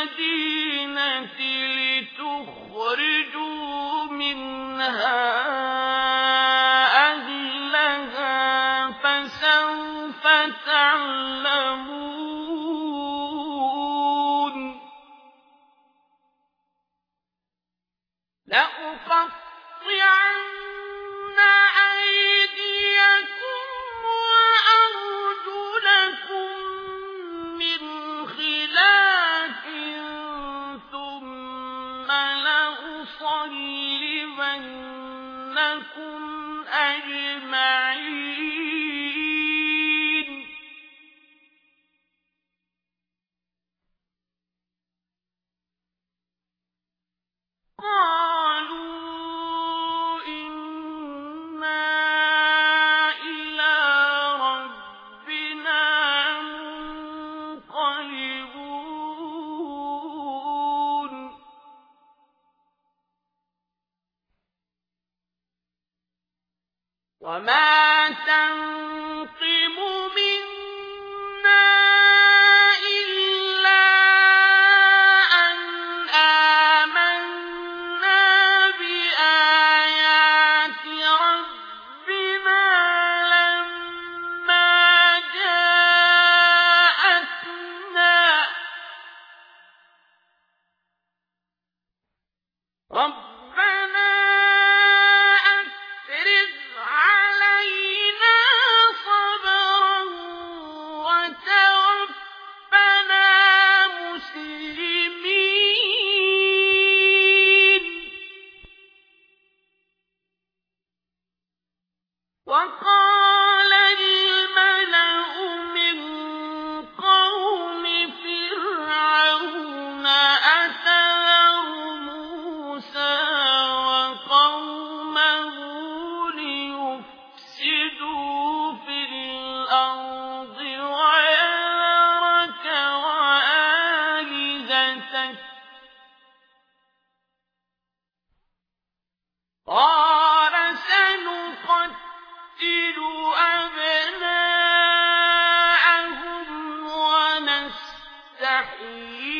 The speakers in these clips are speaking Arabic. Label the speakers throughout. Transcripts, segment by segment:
Speaker 1: الْمَدِينَةِ لِتُخْرِجُوا مِنْهَا أَهْلَهَا فَسَوْفَ لَأُصَلِّبَنَّكُمْ أَجْمَعِينَ. وما تنفع E.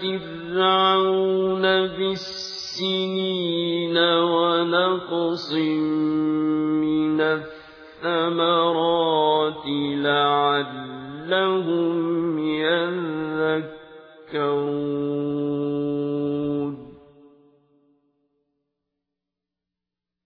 Speaker 1: فرعون بالسنين ونقص من الثمرات لعلهم يذكرون